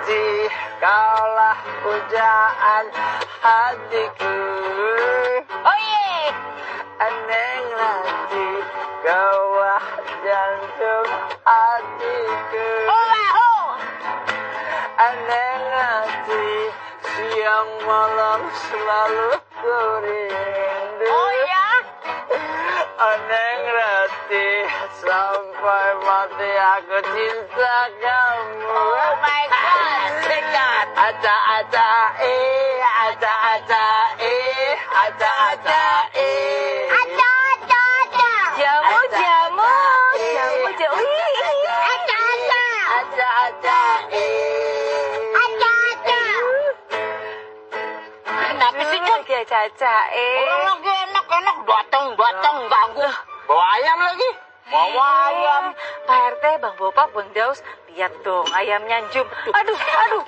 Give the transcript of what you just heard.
ngerti kaulah pujaan hatiku Oh iya. Aneh ngerti kaulah jantung hatiku Oh, oh. Aneh ngerti siang malam selalu ku rindu Oh ya. Aneh ngerti sampai mati aku cinta Aca aca eh Aca aca eh Aca aca eh Ada, ada, ada. Jamu, Ada, jamu, ada. jamu, jamu. Ada ada Aca aca eh Ada, ada. Kenapa sih, Jun? Lagi Caca eh. Orang lagi enak-enak datang, datang ganggu. Bawa ayam lagi Bawa ayam Pak RT, Bang Bopak, Bang Daus, lihat dong ayamnya njum. Aduh, aduh,